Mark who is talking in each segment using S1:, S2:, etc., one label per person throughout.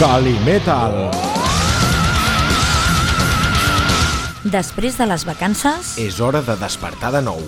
S1: Calimetal.
S2: Després de les vacances,
S1: És hora de despertar de nou.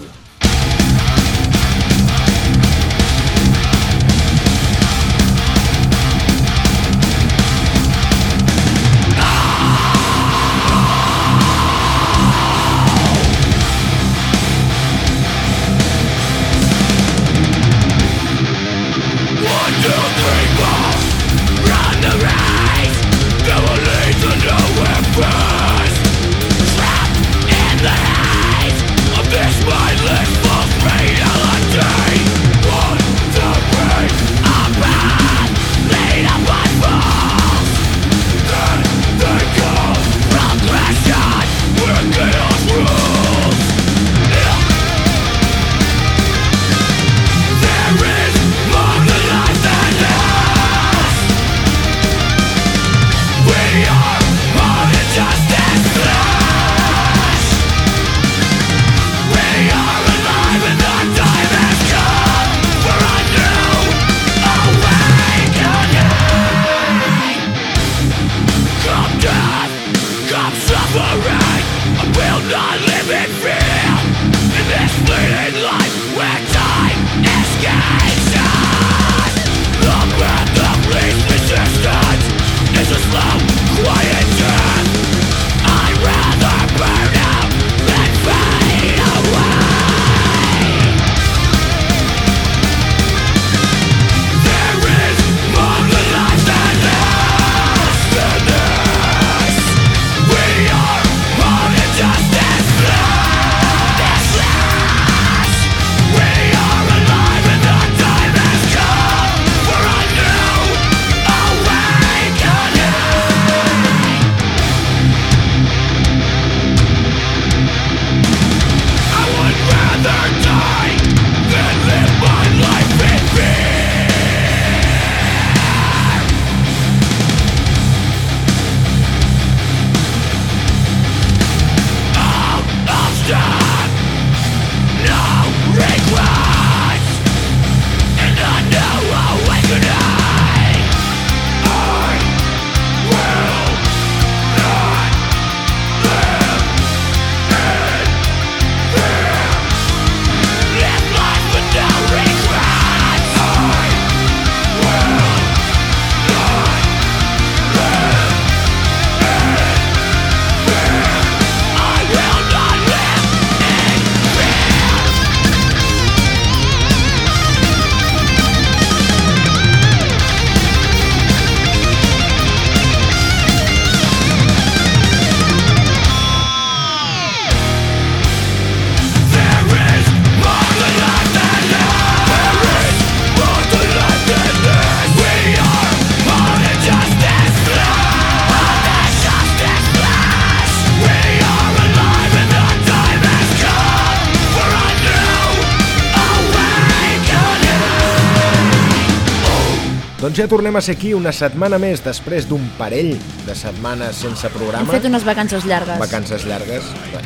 S1: Doncs ja tornem a ser aquí una setmana més després d'un parell de setmanes sense
S2: hem
S1: programa.
S2: fet unes vacances llargues.
S1: Vacances llargues. Bé,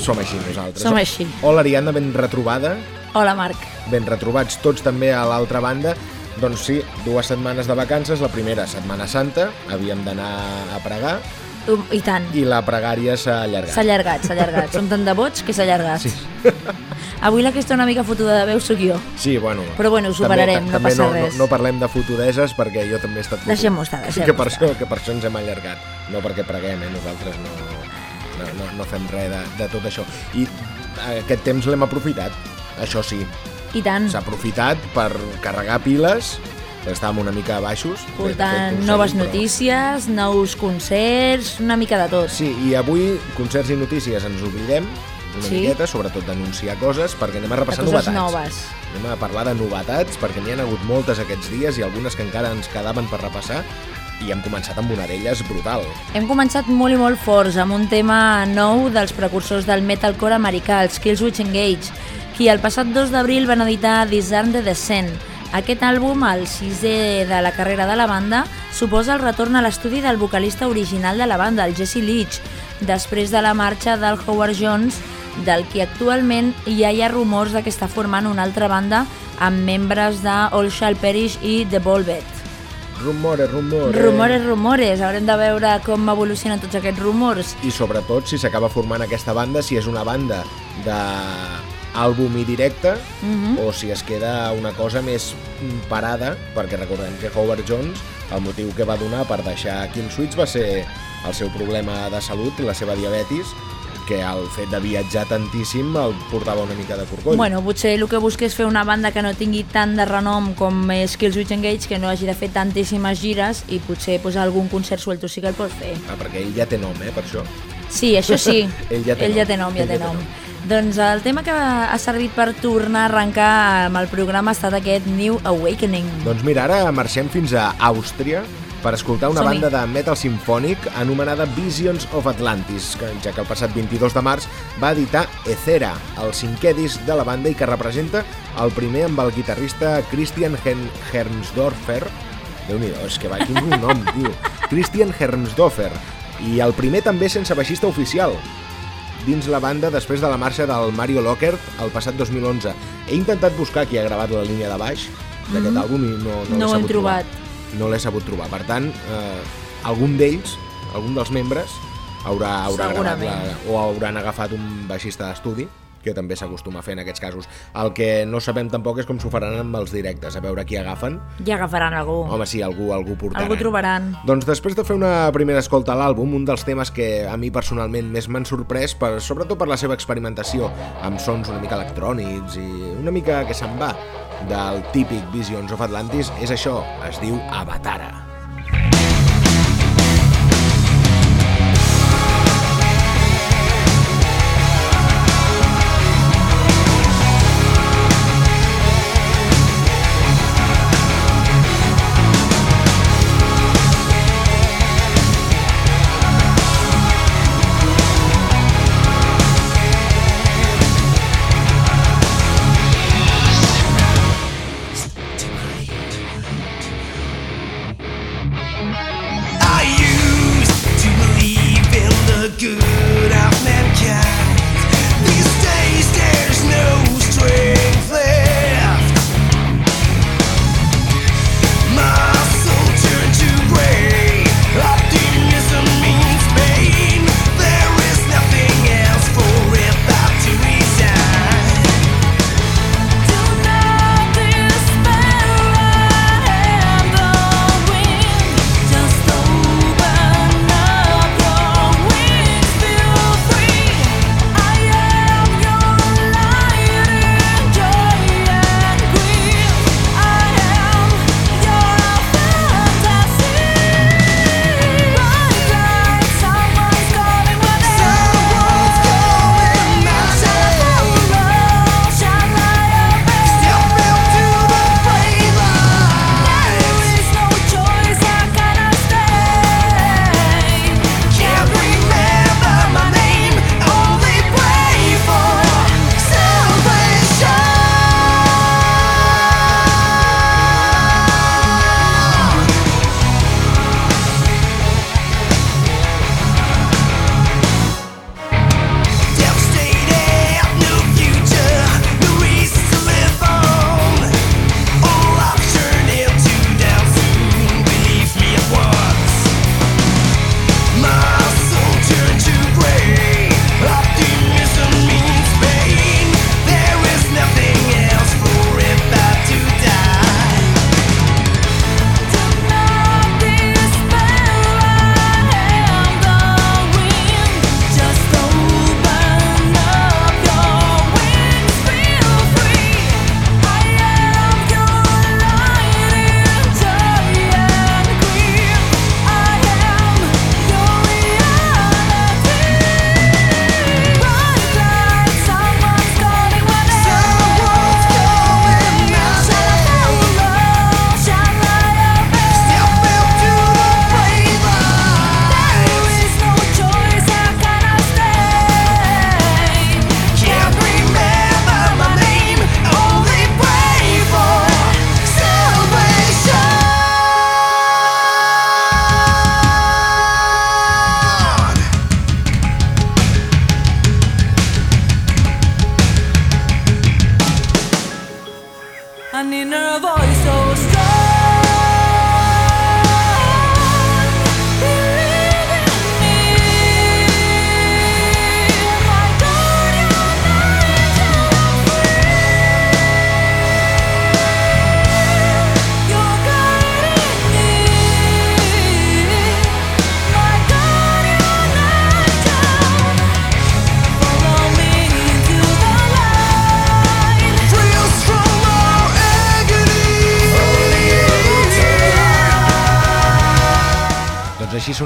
S1: som així nosaltres.
S2: Som així.
S1: Hola, Ariadna, ben retrobada.
S2: Hola, Marc.
S1: Ben retrobats tots també a l'altra banda. Doncs sí, dues setmanes de vacances. La primera, Setmana Santa, havíem d'anar a pregar
S2: I tant.
S1: i la pregària s'ha allargat.
S2: S'ha allargat, s'ha allargat. Som tan devots que s'ha allargat.
S1: Sí.
S2: Avui la que està una mica fotuda de veu sóc jo.
S1: Sí, bueno.
S2: Però bueno, ho superarem, no
S1: també
S2: passa
S1: no,
S2: res.
S1: No, no parlem de fotudeses perquè jo també he estat fotut.
S2: Deixem-ho estar, deixem-ho
S1: que, per
S2: estar.
S1: això, que per això ens hem allargat. No perquè preguem, eh? nosaltres no, no, no, no fem res de, de tot això. I aquest temps l'hem aprofitat, això sí.
S2: I tant.
S1: S'ha aprofitat per carregar piles, perquè estàvem una mica baixos.
S2: Portant noves
S1: però-
S2: notícies, nous concerts, una mica de tot.
S1: Sí, i avui, concerts i notícies, ens oblidem una
S2: Sí.
S1: miqueta, sobretot d'anunciar coses, perquè anem a
S2: De
S1: repassar
S2: coses
S1: novetats.
S2: noves.
S1: Anem a parlar de novetats, perquè n'hi ha hagut moltes aquests dies i algunes que encara ens quedaven per repassar, i hem començat amb una d'elles brutal.
S2: Hem començat molt i molt forts amb un tema nou dels precursors del metalcore americà, els Killswitch Engage, qui el passat 2 d'abril van editar Discern the Descent. Aquest àlbum, el sisè de la carrera de la banda, suposa el retorn a l'estudi del vocalista original de la banda, el Jesse Leach, després de la marxa del Howard Jones, del qui actualment ja hi ha rumors de que està formant una altra banda amb membres de All Shall Perish i The Volvet.
S3: rumores, rumores.
S2: Rumores, rumores. Haurem de veure com evolucionen tots aquests rumors.
S3: I sobretot si s'acaba formant aquesta banda, si és una banda de àlbum i directe
S2: Uh -huh.
S3: o si es queda una cosa més parada, perquè recordem que Howard Jones, el motiu que va donar per deixar King Switch va ser el seu problema de salut, la seva diabetis, que el fet de viatjar tantíssim el portava una mica de corcoll.
S2: Bueno, potser el que busca és fer una banda que no tingui tant de renom com és Killswitch Engage, que no hagi de fer tantíssimes gires i potser pues, algun concert suelto sí que el pot fer.
S3: Ah, perquè ell ja té nom, eh, per això.
S2: Sí, això sí.
S3: Ell ja té
S2: Ell
S3: nom.
S2: ja té nom, ja
S3: Ell
S2: té
S3: ja té
S2: nom. Doncs el tema que ha servit per tornar a arrencar amb el programa ha estat aquest New Awakening.
S3: Doncs mira, ara marxem fins a Àustria per escoltar una banda de metal sinfònic anomenada Visions of Atlantis, que, ja que el passat 22 de març va editar Ethera, el cinquè disc de la banda i que representa el primer amb el guitarrista Christian Hen Hermsdorfer, déu nhi és que va, quin nom, tio, Christian Hermsdorfer, i el primer també sense baixista oficial, dins la banda després de la marxa del Mario Lockert el passat 2011. He intentat buscar qui ha gravat la línia de baix d'aquest
S2: Mhm.
S3: àlbum i no, no,
S2: No
S3: l'he sabut
S2: trobat.
S3: trobar. No l'he sabut trobar. Per tant, eh, algun d'ells, algun dels membres, haurà, haurà gravat la, o hauran agafat un baixista d'estudi que també s'acostuma a fer en aquests casos. El que no sabem tampoc és com s'ho faran amb els directes, a veure qui agafen.
S2: Ja agafaran algú.
S3: Home, sí, algú, algú portaran.
S2: algú trobaran.
S3: Doncs després de fer una primera escolta a l'àlbum, un dels temes que a mi personalment més m'han sorprès, per, sobretot per la seva experimentació amb sons una mica electrònics i una mica que se'n va del típic Visions of Atlantis, és això, es diu Avatara.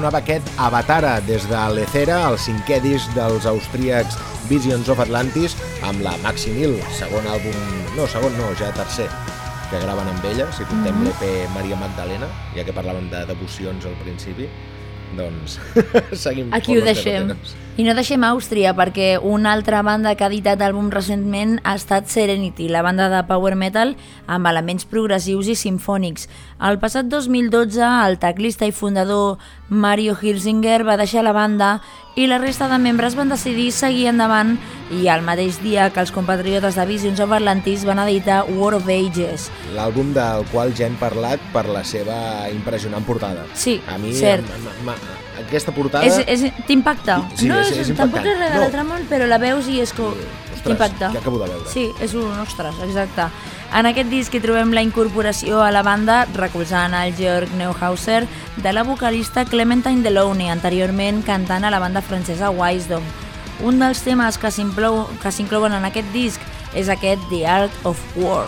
S3: Sonava aquest Avatara des de l'Ecera, el cinquè disc dels austríacs Visions of Atlantis, amb la Maxi Mil, segon àlbum... No, segon no, ja tercer, que graven amb ella, si comptem mm -hmm. l'EP Maria Magdalena, ja que parlàvem de devocions al principi doncs seguim.
S2: Aquí ho deixem. I no deixem Àustria, perquè una altra banda que ha editat àlbum recentment ha estat Serenity, la banda de power metal amb elements progressius i sinfònics. El passat 2012, el teclista i fundador Mario Hirzinger va deixar la banda i la resta de membres van decidir seguir endavant i el mateix dia que els compatriotes de Visions of Atlantis van editar War of Ages.
S3: L'àlbum del qual ja hem parlat per la seva impressionant portada.
S2: Sí,
S3: A mi
S2: cert.
S3: m- m- aquesta portada...
S2: És, és, T'impacta?
S3: Sí,
S2: no
S3: és-
S2: és,
S3: és
S2: tampoc és res de
S3: No.
S2: però la veus i és com...
S3: Ostres,
S2: T'impacta.
S3: que acabo de veure.
S2: Sí, és un ostres, exacte. En aquest disc hi trobem la incorporació a la banda, recolzant el Georg Neuhauser, de la vocalista Clementine Deloney, anteriorment cantant a la banda francesa Wisdom. Un dels temes que s'inclou- que s'inclouen en aquest disc és aquest The Art of War.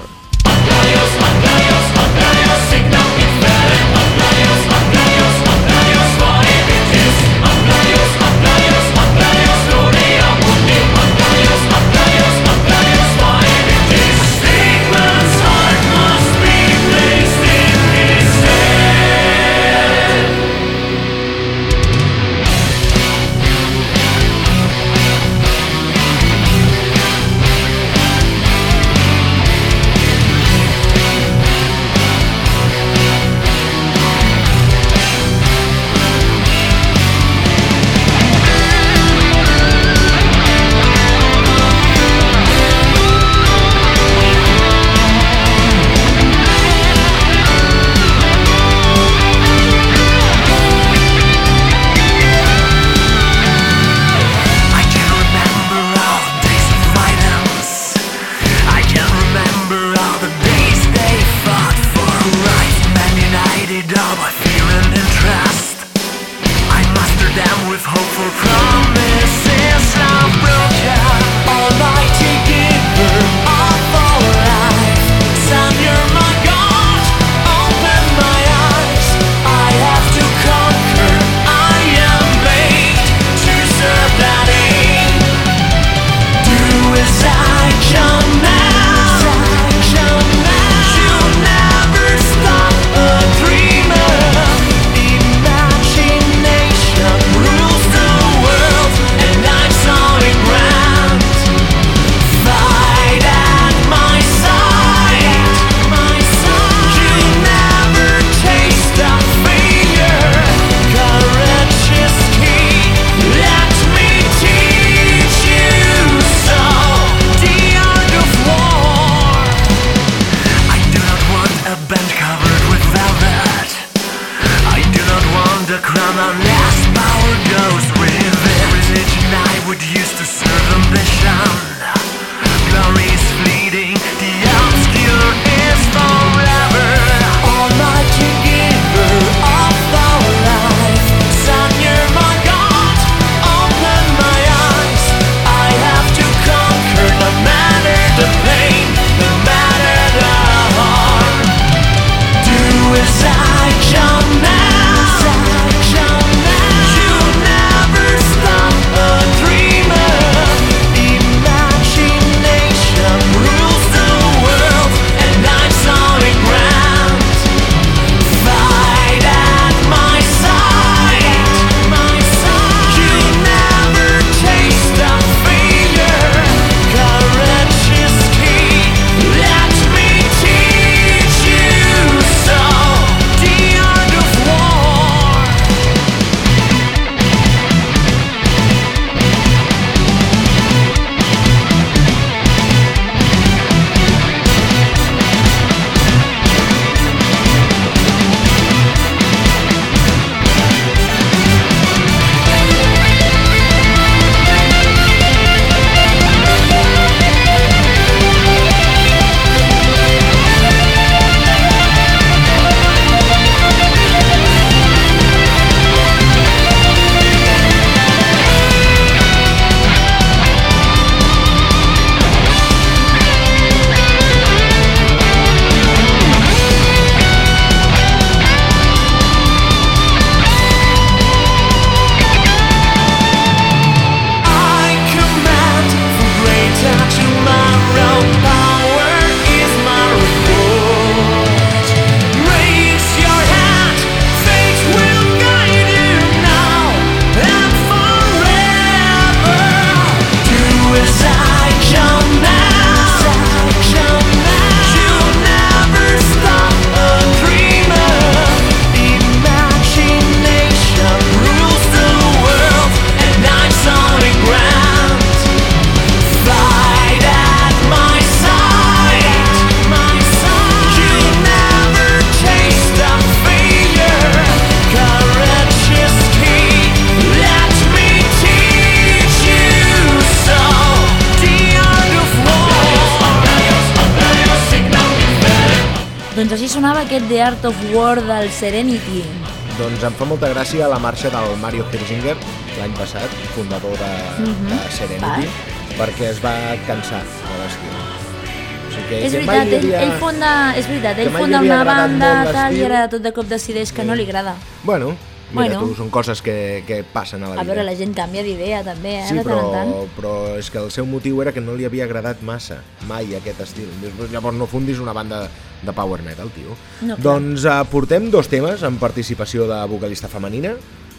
S2: Doncs així sonava aquest The Art of War del Serenity.
S3: Doncs em fa molta gràcia la marxa del Mario Hirzinger l'any passat, fundador de, mm -hmm. de Serenity, Va. perquè es va cansar de l'estil.
S2: O sigui que, és que veritat, ell, havia... ell fonda, és veritat, ell fonda una banda tal, i ara tot de cop decideix que sí. no li agrada.
S3: Bueno, Mira, bueno. tu, són coses que, que passen a la vida.
S2: A veure, la gent canvia d'idea també, eh,
S3: sí,
S2: de
S3: però,
S2: tant en
S3: tant. però és que el seu motiu era que no li havia agradat massa, mai, aquest estil. Llavors no fundis una banda de power metal, tio.
S2: No,
S3: doncs uh, portem dos temes en participació de vocalista femenina,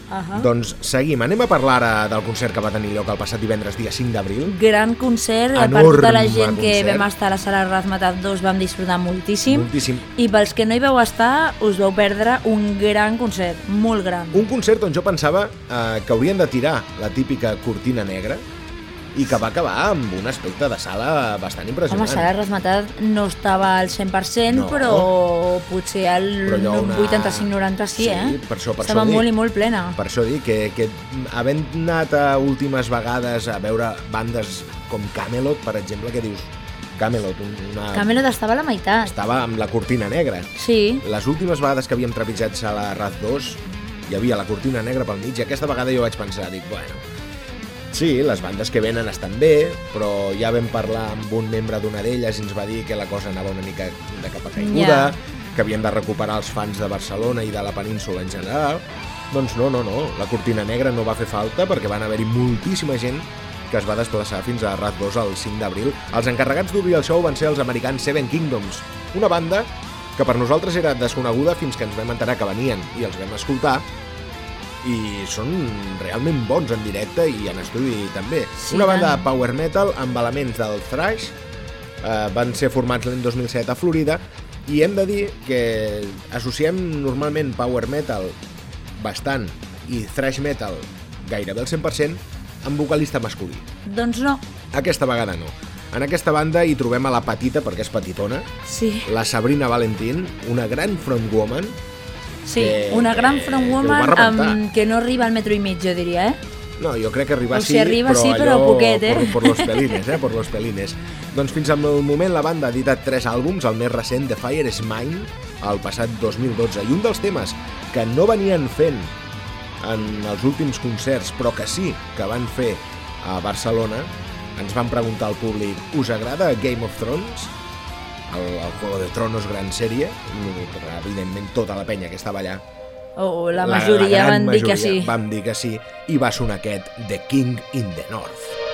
S2: Uh -huh.
S3: Doncs seguim. Anem a parlar ara del concert que va tenir lloc el passat divendres, dia 5 d'abril.
S2: Gran concert. Enorme per tota la gent concert. que vam estar a la sala Razmetat 2 vam disfrutar moltíssim.
S3: Moltíssim.
S2: I pels que no hi vau estar, us vau perdre un gran concert, molt gran.
S3: Un concert on jo pensava eh, que haurien de tirar la típica cortina negra, i que va acabar amb un aspecte de sala bastant impressionant.
S2: Home, Sala Resmatat no estava al 100%, no. però potser al una... 85-90 sí, sí, eh?
S3: Per això, per
S2: estava
S3: això
S2: molt
S3: dic,
S2: i molt plena.
S3: Per això dic que, que havent anat a últimes vegades a veure bandes com Camelot, per exemple, que dius, Camelot, una...
S2: Camelot estava a la meitat.
S3: Estava amb la cortina negra.
S2: Sí.
S3: Les últimes vegades que havíem trepitjat sala Raz 2 hi havia la cortina negra pel mig i aquesta vegada jo vaig pensar, dic, bueno, Sí, les bandes que venen estan bé, però ja vam parlar amb un membre d'una d'elles i ens va dir que la cosa anava una mica de cap a caiguda, yeah. que havien de recuperar els fans de Barcelona i de la península en general. Doncs no, no, no, la cortina negra no va fer falta perquè van haver-hi moltíssima gent que es va desplaçar fins a Rat 2 el 5 d'abril. Els encarregats d'obrir el show van ser els americans Seven Kingdoms, una banda que per nosaltres era desconeguda fins que ens vam enterar que venien i els vam escoltar i són realment bons en directe i en estudi també.
S2: Sí,
S3: Una banda de power metal amb elements del thrash, eh, van ser formats l'any 2007 a Florida i hem de dir que associem normalment power metal bastant i thrash metal gairebé al 100% amb vocalista masculí.
S2: Doncs no.
S3: Aquesta vegada no. En aquesta banda hi trobem a la petita, perquè és petitona,
S2: sí.
S3: la Sabrina Valentín, una gran frontwoman,
S2: Sí, que, una gran frontwoman amb, que no arriba al metro i mig, jo diria, eh?
S3: No, jo crec que arriba
S2: o
S3: sí,
S2: si arriba,
S3: però,
S2: sí, però
S3: allò
S2: poquet, eh?
S3: Per, los pelines, eh? Per los pelines. doncs fins al moment la banda ha editat tres àlbums, el més recent, The Fire is Mine, el passat 2012, i un dels temes que no venien fent en els últims concerts, però que sí que van fer a Barcelona, ens van preguntar al públic, us agrada Game of Thrones? El, el Juego de Tronos gran sèrie, evidentment tota la penya que estava allà
S2: Oh, la majoria la, la van dir que sí.
S3: Vam dir que sí i va sonar aquest The King in the North.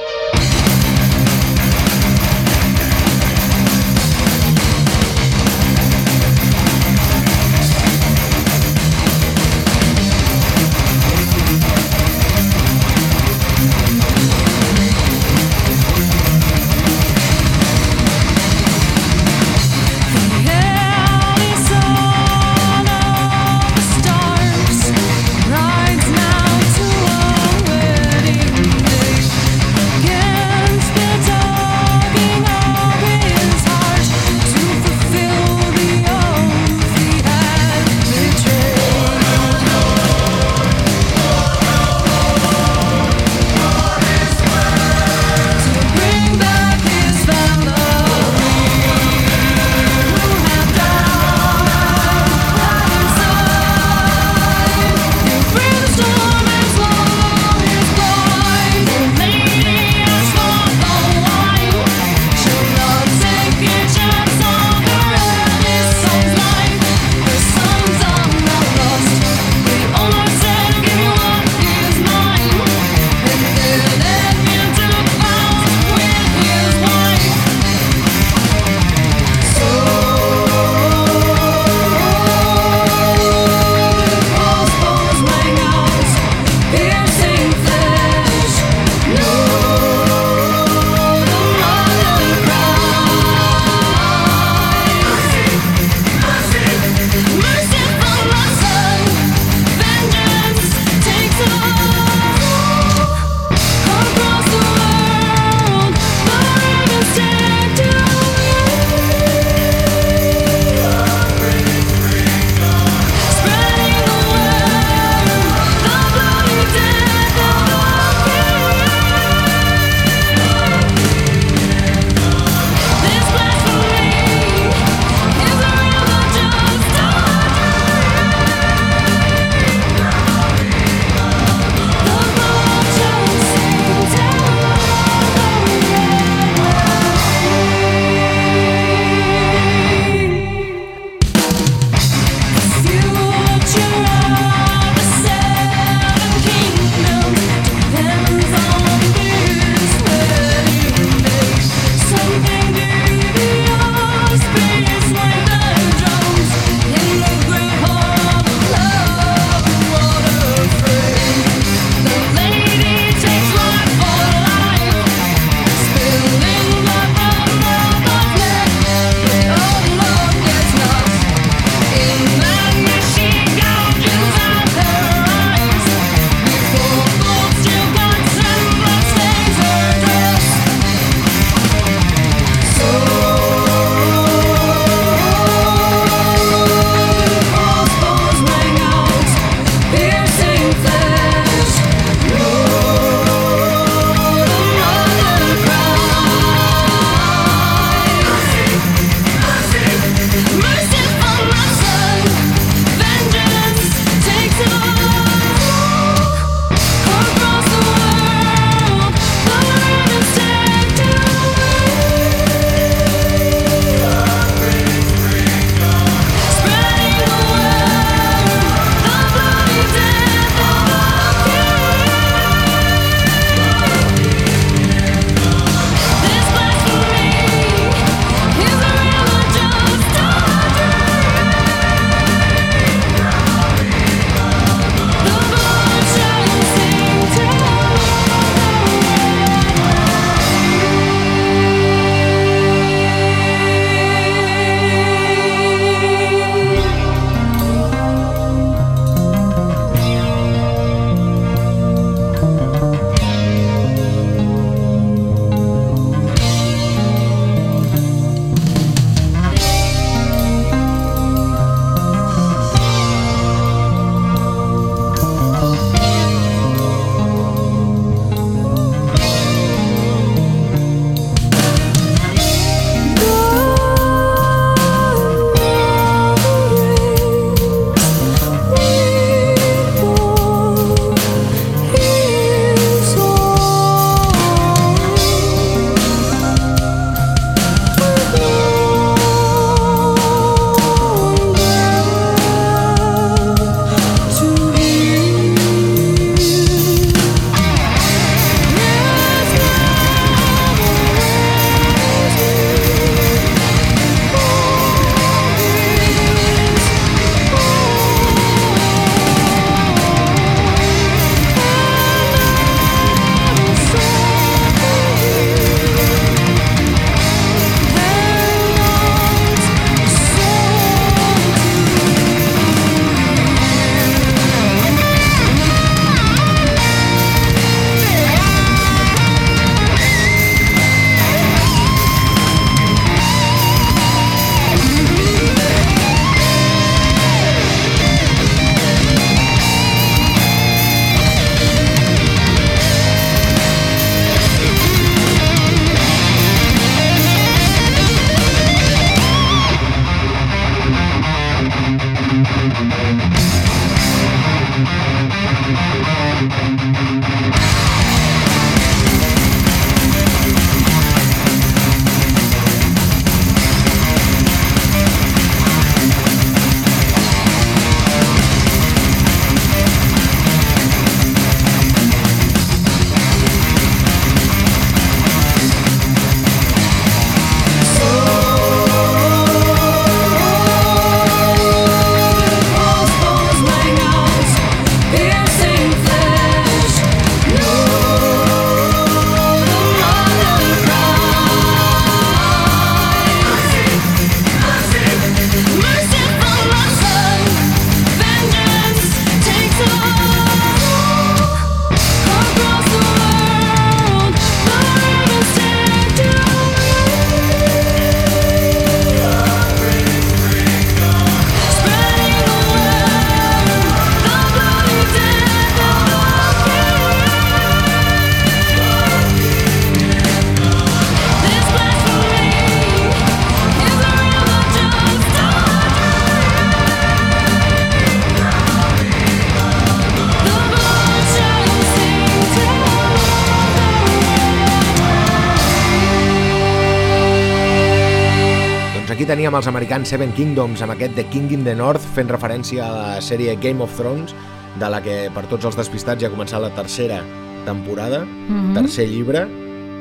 S3: Teníem els americans Seven Kingdoms amb aquest The King in the North fent referència a la sèrie Game of Thrones de la que per tots els despistats ja ha començat la tercera temporada, mm -hmm. tercer llibre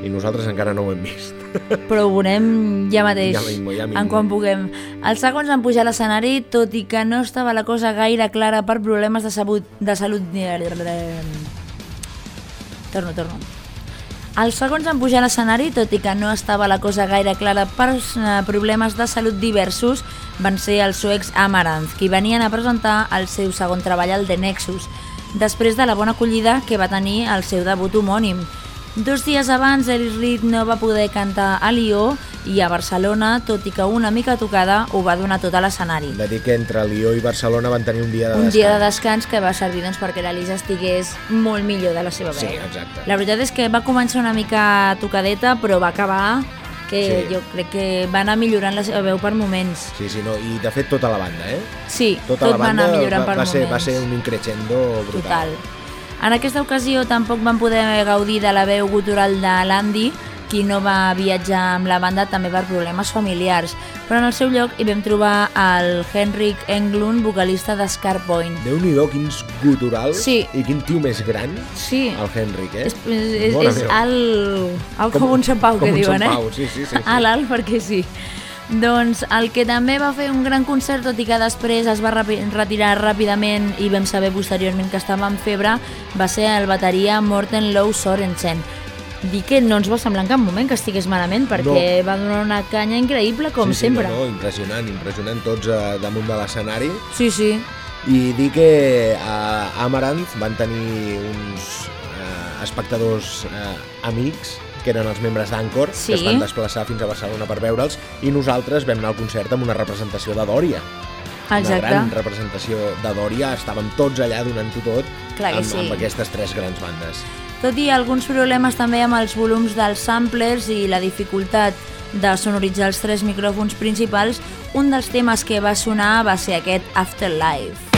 S3: i nosaltres encara no ho hem vist.
S2: Però ho veurem ja mateix,
S3: Ja mismo, ja mismo.
S2: en quan puguem. Els segons van pujar a l'escenari, tot i que no estava la cosa gaire clara per problemes de salut... De salut... Torno, torno. Els segons van pujar a l'escenari, tot i que no estava la cosa gaire clara per eh, problemes de salut diversos, van ser els suecs Amaranth, qui venien a presentar el seu segon treball, el The Nexus, després de la bona acollida que va tenir el seu debut homònim. Dos dies abans, Eric Reed no va poder cantar a Lió i a Barcelona, tot i que una mica tocada ho va donar tot a l'escenari.
S3: De dir que entre Lió i Barcelona van tenir un dia de
S2: Un
S3: descans.
S2: dia de descans que va servir doncs, perquè l'Elisa estigués molt millor de la seva veu.
S3: Sí, exacte.
S2: La veritat és que va començar una mica tocadeta, però va acabar que
S3: Sí.
S2: jo crec que va anar millorant la seva veu per moments.
S3: Sí, sí, no, i de fet tota la banda, eh?
S2: Sí,
S3: Tota
S2: tot
S3: la
S2: va
S3: banda
S2: anar millorant
S3: va,
S2: per
S3: va, ser,
S2: moments.
S3: va ser un increixendo brutal.
S2: Total. En aquesta ocasió tampoc van poder gaudir de la veu gutural de l'Andy, qui no va viatjar amb la banda també per problemes familiars, però en el seu lloc hi vam trobar el Henrik Englund, vocalista de Scarpoint.
S3: Déu-n'hi-do, quins guturals
S2: Sí.
S3: i quin tio més gran,
S2: Sí,
S3: el Henrik, eh?
S2: és, és, és el, el com, un Sant Pau,
S3: com
S2: que
S3: un
S2: diuen,
S3: Sant
S2: eh?
S3: Pau, sí, sí, sí, sí.
S2: A l'alt perquè sí. Doncs el que també va fer un gran concert, tot i que després es va retirar ràpidament i vam saber posteriorment que estava en febre, va ser el bateria Morten Low Sorensen. Dir que no ens va semblar en cap moment que estigués malament, perquè va donar una canya increïble, com
S3: sí, sí,
S2: sempre.
S3: No, no, impressionant, impressionant tots eh, damunt de l'escenari.
S2: Sí, sí.
S3: I dir que a Amaranth van tenir uns eh, espectadors eh, amics que eren els membres d'Ancor,
S2: Sí.
S3: que es van desplaçar fins a Barcelona per veure'ls, i nosaltres vam anar al concert amb una representació de Dòria.
S2: Exacte.
S3: Una gran representació de Dòria, estàvem tots allà donant-ho tot
S2: Clar
S3: amb,
S2: sí.
S3: amb aquestes tres grans bandes.
S2: Tot i alguns problemes també amb els volums dels samplers i la dificultat de sonoritzar els tres micròfons principals, un dels temes que va sonar va ser aquest Afterlife.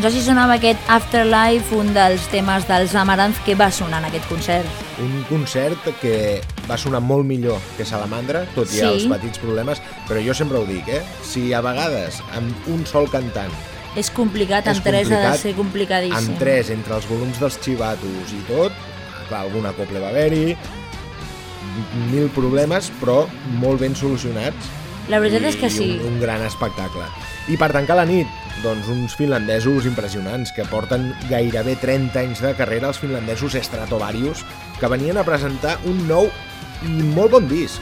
S2: Doncs així sonava aquest Afterlife, un dels temes dels Amaranth que va sonar en aquest concert.
S3: Un concert que va sonar molt millor que Salamandra, tot i
S2: Sí.
S3: els petits problemes, però jo sempre ho dic, eh? Si a vegades amb un sol cantant,
S2: És complicat,
S3: És
S2: amb tres ha de ser complicadíssim.
S3: amb tres, entre els volums dels xivatos i tot, clar, alguna coble va haver-hi, mil problemes, però molt ben solucionats.
S2: La veritat
S3: i,
S2: és que sí.
S3: Un, un gran espectacle. I per tancar la nit, doncs uns finlandesos impressionants que porten gairebé 30 anys de carrera, els finlandesos Stratovarius, que venien a presentar un nou i molt bon disc.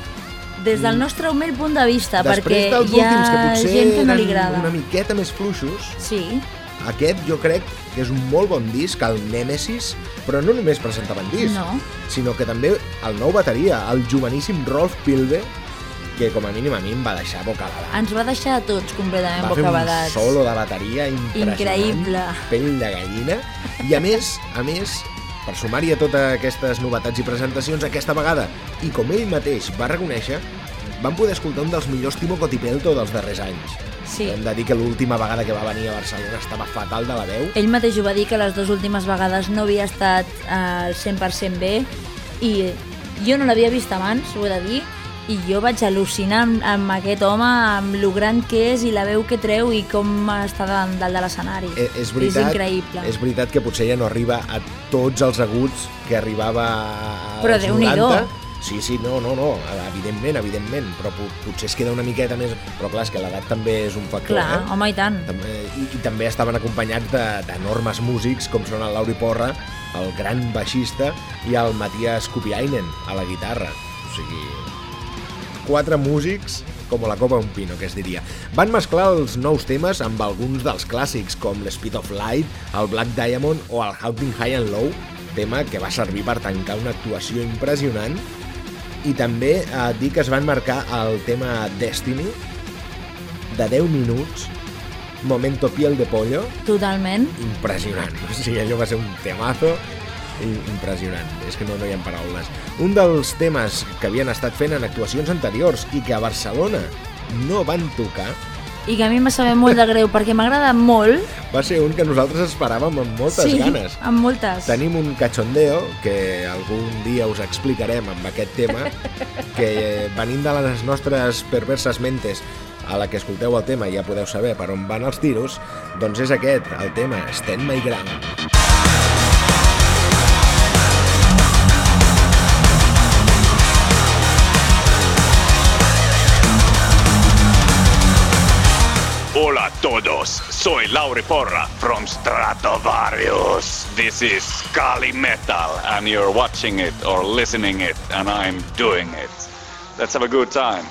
S2: Des del nostre humil punt de vista,
S3: Després
S2: perquè hi ha
S3: últims que
S2: gent que no li agrada.
S3: una miqueta més fluixos,
S2: Sí,
S3: aquest jo crec que és un molt bon disc, el Nemesis, però no només presentaven disc,
S2: No.
S3: sinó que també el nou bateria, el joveníssim Rolf Pilve, que com a mínim a mi em va deixar bocabadats.
S2: ens va deixar a tots completament
S3: Va fer un
S2: bocabadats.
S3: solo de bateria
S2: Increïble.
S3: pell de gallina, i a més, a més, per sumar-hi a totes aquestes novetats i presentacions, aquesta vegada, i com ell mateix va reconèixer, vam poder escoltar un dels millors Timo Cotipelto dels darrers anys.
S2: Sí.
S3: Hem de dir que l'última vegada que va venir a Barcelona estava fatal de la veu.
S2: Ell mateix ho va dir que les dues últimes vegades no havia estat al 100% bé i jo no l'havia vist abans, ho he de dir, i jo vaig al·lucinar amb, amb aquest home, amb lo gran que és i la veu que treu i com està dalt, dalt de l'escenari.
S3: Eh, és veritat,
S2: és increïble.
S3: És veritat que potser ja no arriba a tots els aguts que arribava als
S2: Però Déu-n'hi-do.
S3: 90. Sí, sí, no, no, no, evidentment, evidentment, però po- potser es queda una miqueta més... Però clar, és que l'edat també és un factor,
S2: Clar,
S3: eh?
S2: home, i tant.
S3: També, i, I també estaven acompanyats de- d'enormes músics com són el Lauri Porra, el gran baixista, i el Matías Kupiainen a la guitarra. O sigui, quatre músics com la copa un pino, que es diria. Van mesclar els nous temes amb alguns dels clàssics, com l'Speed of Light, el Black Diamond o el Hunting High and Low, tema que va servir per tancar una actuació impressionant. I també eh, dir que es van marcar el tema Destiny, de 10 minuts, Momento Piel de Pollo,
S2: Totalment.
S3: impressionant. O sigui, allò va ser un temazo impressionant. És que no, no hi ha paraules. Un dels temes que havien estat fent en actuacions anteriors i que a Barcelona no van tocar
S2: I que a mi m'ha sabut molt de greu perquè m'agrada molt.
S3: va ser un que nosaltres esperàvem amb moltes
S2: sí,
S3: ganes.
S2: amb moltes.
S3: Tenim un cachondeo que algun dia us explicarem amb aquest tema que venint de les nostres perverses mentes a la que escolteu el tema ja podeu saber per on van els tiros, doncs és aquest, el tema Stand My Ground.
S4: A todos, soy Lauri Porra from Stratovarius. This is Kali Metal and you're watching it or listening it and I'm doing it. Let's have a good time.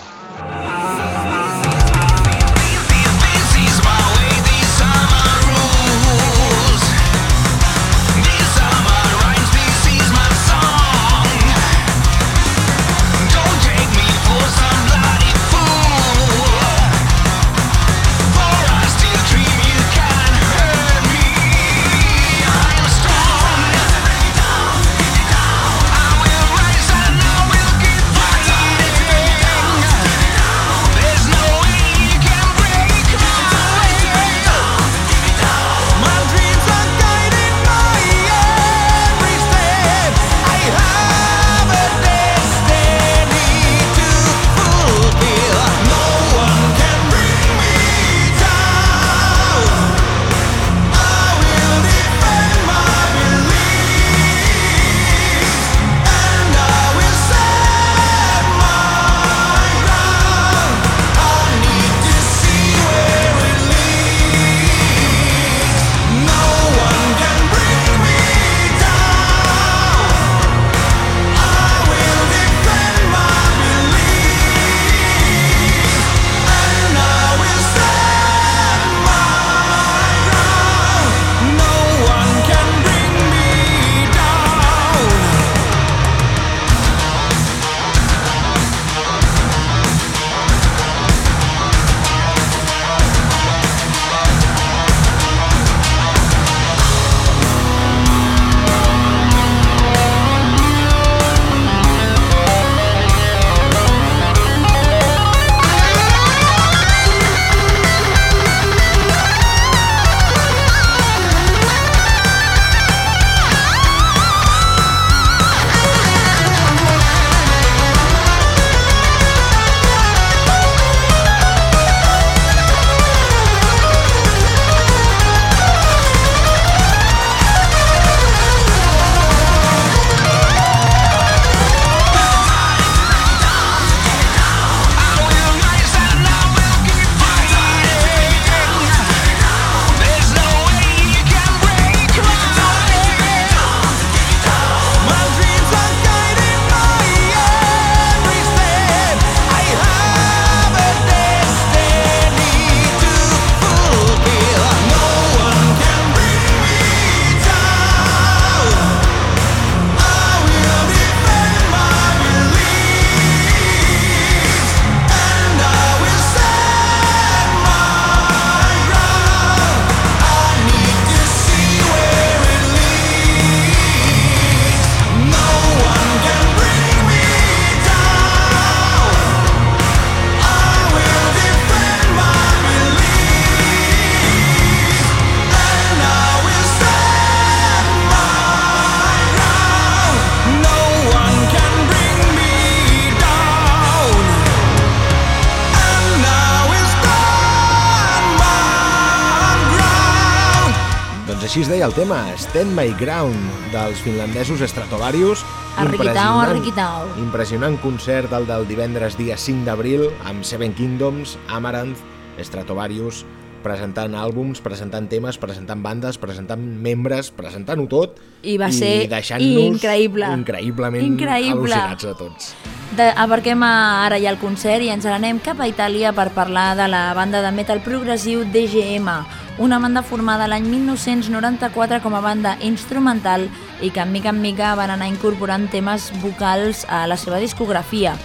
S3: El tema, Stand My Ground, dels finlandesos Stratovarius.
S2: Arriquitao, arriquitao.
S3: Impressionant concert el del divendres dia 5 d'abril amb Seven Kingdoms, Amaranth, Stratovarius, presentant àlbums, presentant temes, presentant bandes, presentant membres, presentant-ho tot
S2: I va ser
S3: deixant-nos
S2: increïble.
S3: increïblement
S2: Increïble.
S3: al·lucinats a tots.
S2: De, aparquem a, ara ja el concert i ens n'anem cap a Itàlia per parlar de la banda de metal progressiu DGM, una banda formada l'any 1994 com a banda instrumental i que mica en mica van anar incorporant temes vocals a la seva discografia.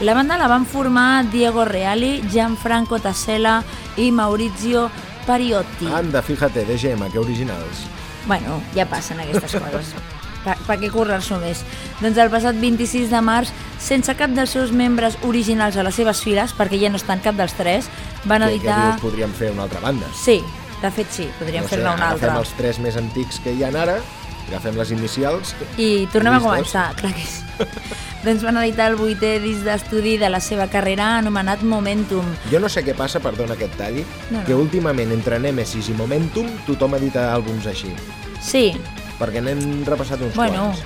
S2: La banda la van formar Diego Reali, Gianfranco Tassella i Maurizio Pariotti.
S3: Anda, fíjate, DGM, que originals.
S2: Bueno, ja passen aquestes coses. Per, per què currar-s'ho més? Doncs el passat 26 de març, sense cap dels seus membres originals a les seves files, perquè ja no estan cap dels tres, van
S3: Que, que
S2: editar...
S3: dius, podríem fer una altra banda.
S2: Sí, de fet sí, podríem
S3: no
S2: fer-ne una
S3: agafem
S2: altra.
S3: els tres més antics que hi ha ara, agafem les inicials...
S2: I tornem a començar, clar que sí. doncs van editar el vuitè disc d'estudi de la seva carrera anomenat Momentum.
S3: Jo no sé què passa, perdona que et talli,
S2: No, no.
S3: que últimament entre Nemesis i Momentum tothom edita àlbums així,
S2: Sí,
S3: perquè n'hem repassat uns
S2: Bueno,
S3: quants.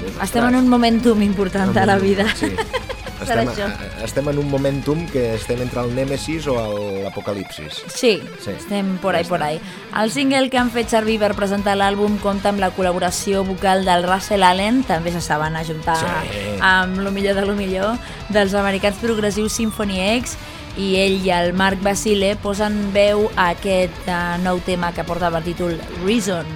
S3: Dius,
S2: estem en un momentum important de la vida.
S3: Sí. Estem, a- estem en un momentum que estem entre el Nemesis o l'Apocalipsis.
S2: Sí,
S3: Sí.
S2: estem por ahí, por ahí. El single que han fet servir per presentar l'àlbum compta amb la col·laboració vocal del Russell Allen, també se saben ajuntar
S3: Sí.
S2: amb lo millor de lo millor, dels americans progressius Symphony X, i ell i el Marc Basile posen veu a aquest uh, nou tema que porta per títol. Reason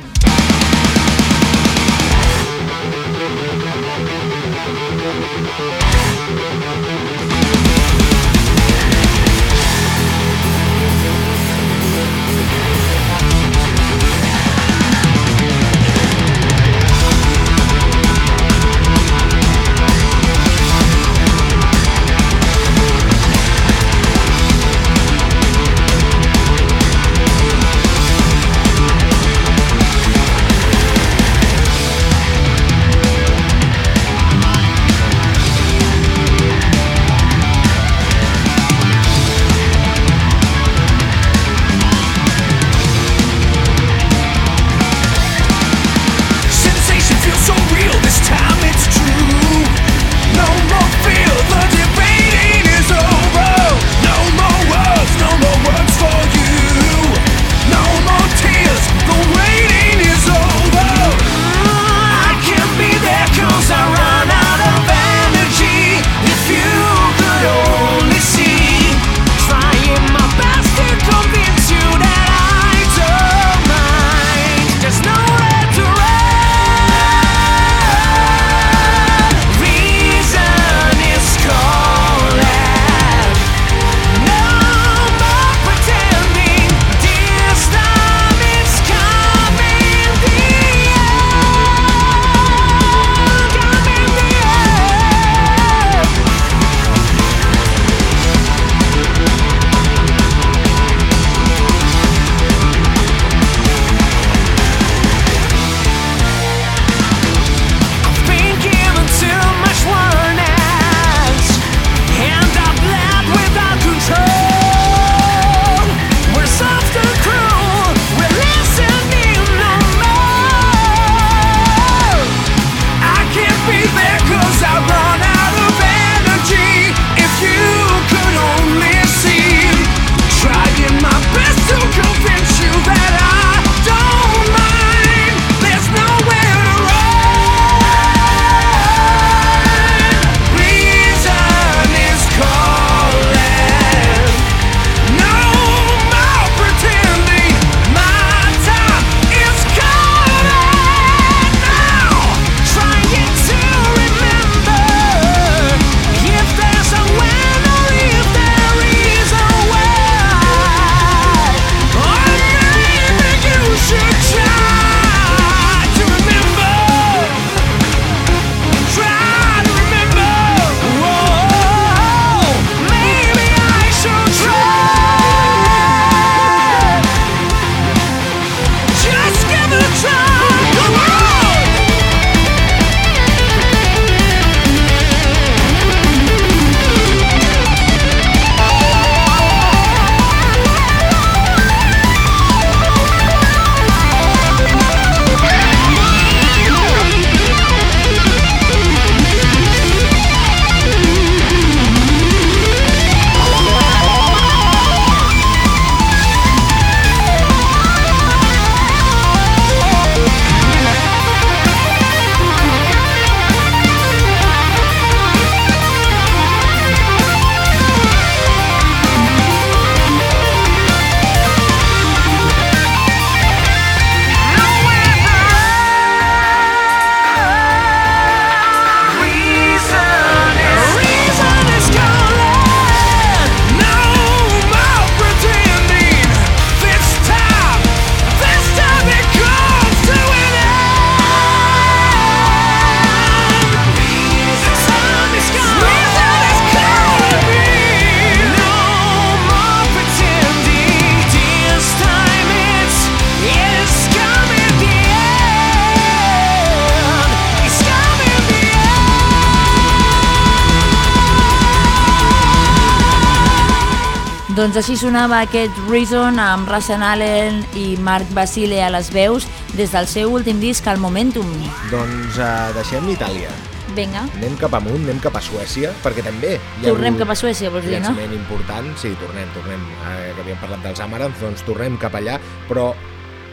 S2: Doncs així sonava aquest Reason amb Russell Allen i Mark Basile a les veus des del seu últim disc, el Momentum.
S3: Doncs uh, deixem Itàlia.
S2: Vinga,
S3: Anem cap amunt, anem cap a Suècia, perquè també hi ha
S2: tornem cap a Suècia, vols dir, no?
S3: llançament important. Sí, tornem, tornem. Ara que havíem parlat dels Amarants, doncs tornem cap allà, però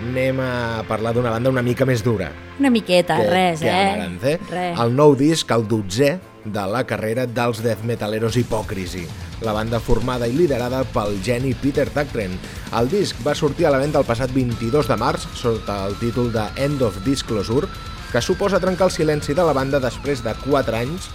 S3: anem a parlar d'una banda una mica més dura.
S2: Una miqueta,
S3: que,
S2: res,
S3: que
S2: eh?
S3: Amaranth, eh?
S2: Res.
S3: El nou disc, el dotzè de la carrera dels death metaleros Hipòcrisi, la banda formada i liderada pel geni Peter Tägtgren. El disc va sortir a la venda el passat 22 de març sota el títol de End of Disclosure, que suposa trencar el silenci de la banda després de 4 anys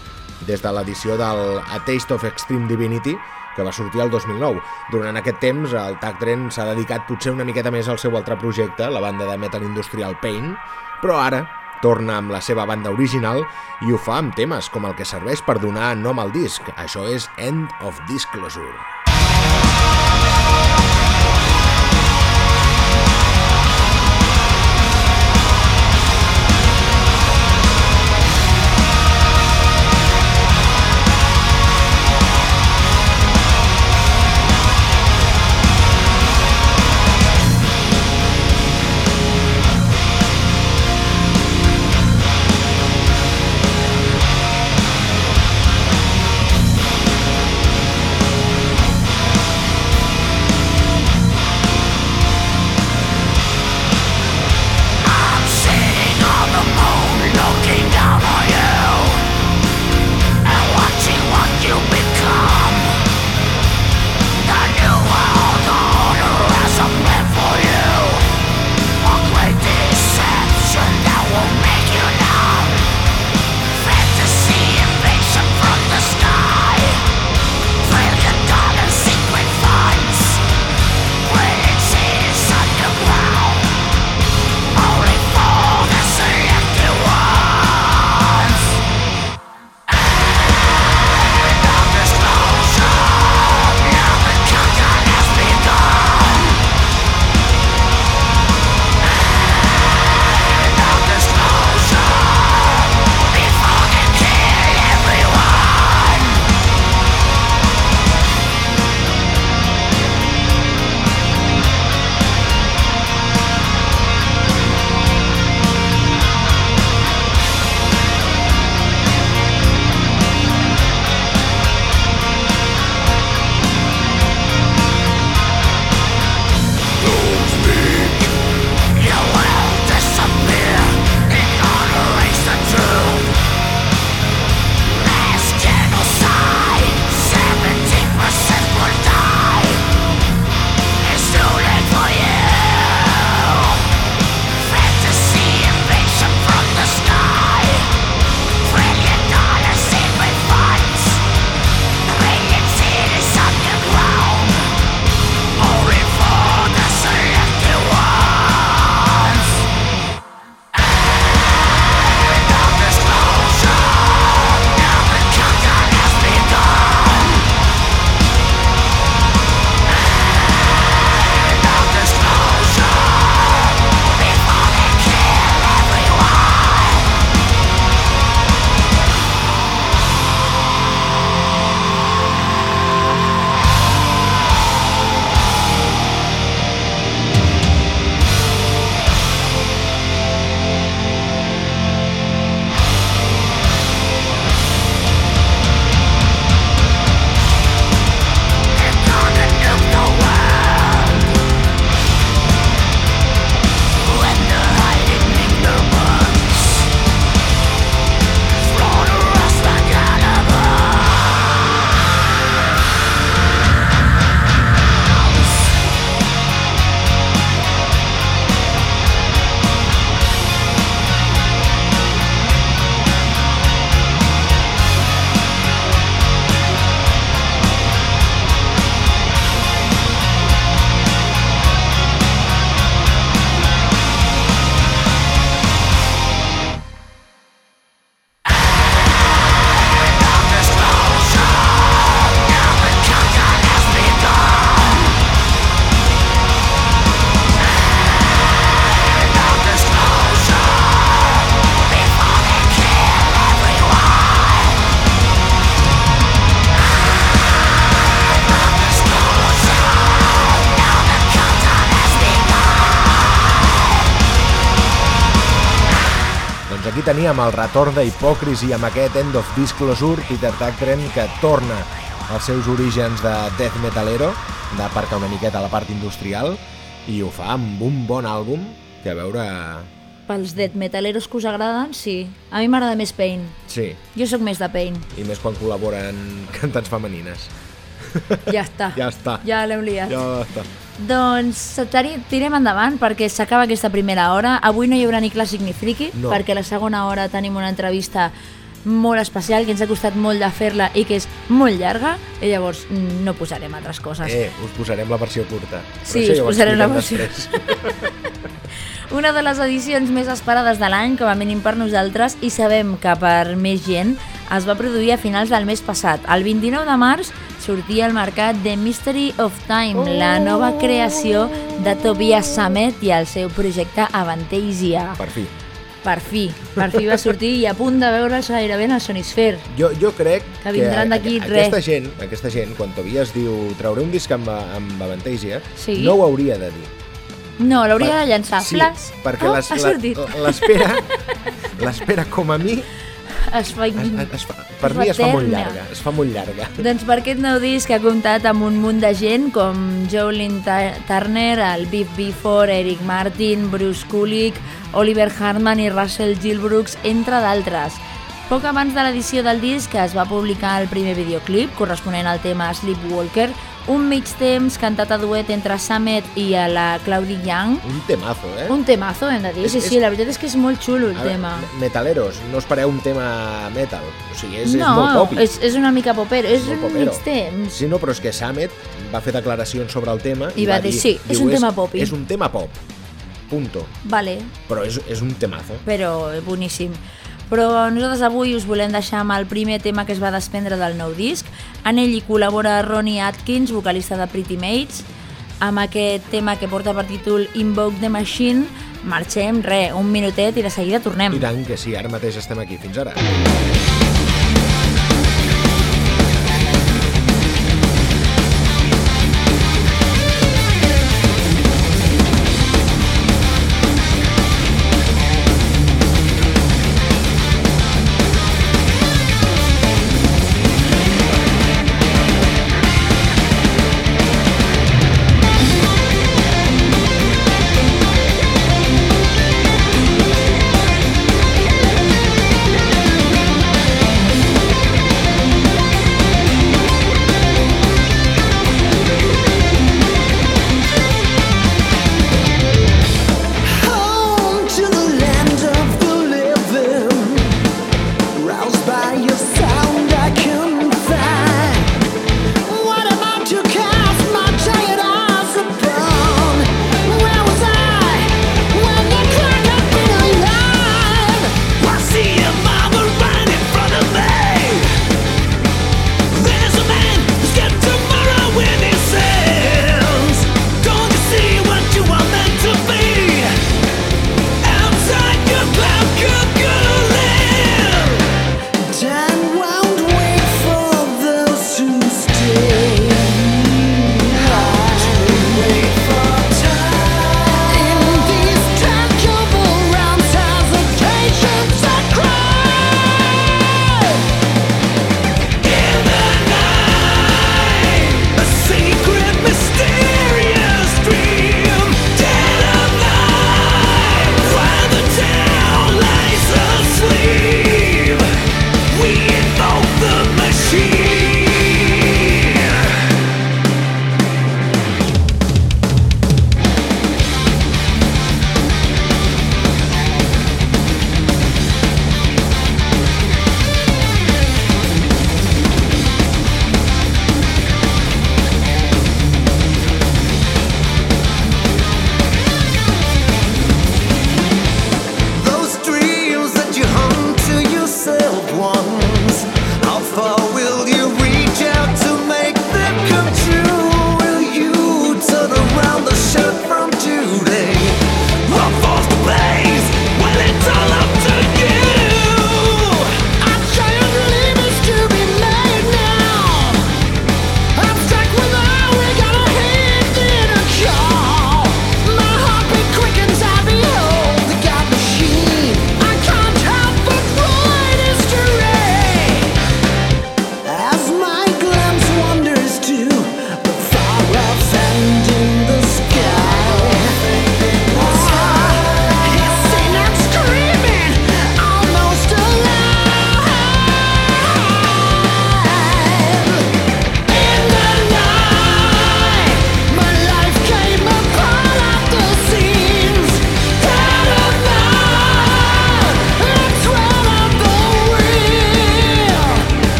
S3: des de l'edició del A Taste of Extreme Divinity, que va sortir el 2009. Durant aquest temps, el Tactren s'ha dedicat potser una miqueta més al seu altre projecte, la banda de metal industrial Pain, però ara torna amb la seva banda original i ho fa amb temes com el que serveix per donar nom al disc. Això és End of Disclosure. Teníem el retorn d'Hipòcrisi amb aquest End of Disclosure, Peter Tactren, que torna als seus orígens de death metalero, d'aparcar una miqueta a la part industrial, i ho fa amb un bon àlbum, que a veure...
S2: Pels death metaleros que us agraden, sí. A mi m'agrada més Pain.
S3: Sí,
S2: Jo sóc més de Pain.
S3: i més quan col·laboren cantants femenines.
S2: Ja està.
S3: Ja està.
S2: Ja l'hem liat.
S3: Ja està.
S2: Doncs tirem endavant perquè s'acaba aquesta primera hora. Avui no hi haurà ni clàssic ni friki,
S3: No.
S2: perquè a la segona hora tenim una entrevista molt especial que ens ha costat molt de fer-la i que és molt llarga i llavors mm, no posarem altres coses.
S3: Eh, us posarem la versió curta. Però
S2: Sí, us posarem la versió. Una de les edicions més esperades de l'any, com a mínim per nosaltres, i sabem que per més gent, es va produir a finals del mes passat. El 29 de març sortia al mercat The Mystery of Time, la nova creació de Tobias Sammet i el seu projecte Avantasia.
S3: Per fi.
S2: Per fi, per fi va sortir i a punt de veure'ls gairebé en el Sonisphere.
S3: Jo, jo crec
S2: Que vindran d'aquí
S3: aqu-
S2: res.
S3: aquesta gent, aquesta gent, quan Tobias diu trauré un disc amb, amb Avantasia,
S2: Sí.
S3: no ho hauria de dir.
S2: No, l'hauria de llançar.
S3: Sí,
S2: Flash.
S3: perquè
S2: oh,
S3: l'espera l'espera com a mi
S2: Es fa...
S3: es, es fa, per
S2: Es
S3: mi es fa molt llarga es fa molt llarga
S2: Doncs per aquest nou disc ha comptat amb un munt de gent com Jolene Ta- Turner, el Biff Bifford, Eric Martin, Bruce Kulick, Oliver Hartman i Russell Gilbrooks, entre d'altres. Poc abans de l'edició del disc es va publicar el primer videoclip corresponent al tema Sleepwalker, un mig temps cantat a duet entre Samet i a la Claudi Young.
S3: un temazo eh
S2: Un temazo, hem de dir.
S3: És-
S2: Sí,
S3: és-
S2: sí, la veritat és que és molt xulo el
S3: A veure,
S2: tema.
S3: metaleros, no espereu un tema metal o sigui, és, és
S2: no,
S3: molt popi
S2: és, és una mica popero, és
S3: molt
S2: un
S3: popero.
S2: mig temps.
S3: Sí, no, però és que Samet va fer declaracions sobre el tema
S2: I va dir, sí, és un tema popi.
S3: És un tema pop, punto.
S2: Vale,
S3: Però és, és un temazo.
S2: però boníssim. Però nosaltres avui us volem deixar amb el primer tema que es va desprendre del nou disc. En ell hi col·labora Ronnie Atkins, vocalista de Pretty Mates, amb aquest tema que porta per títol Invoke the Machine. Marxem, re, un minutet i de seguida tornem.
S3: I tant que sí, ara mateix estem aquí. Fins ara.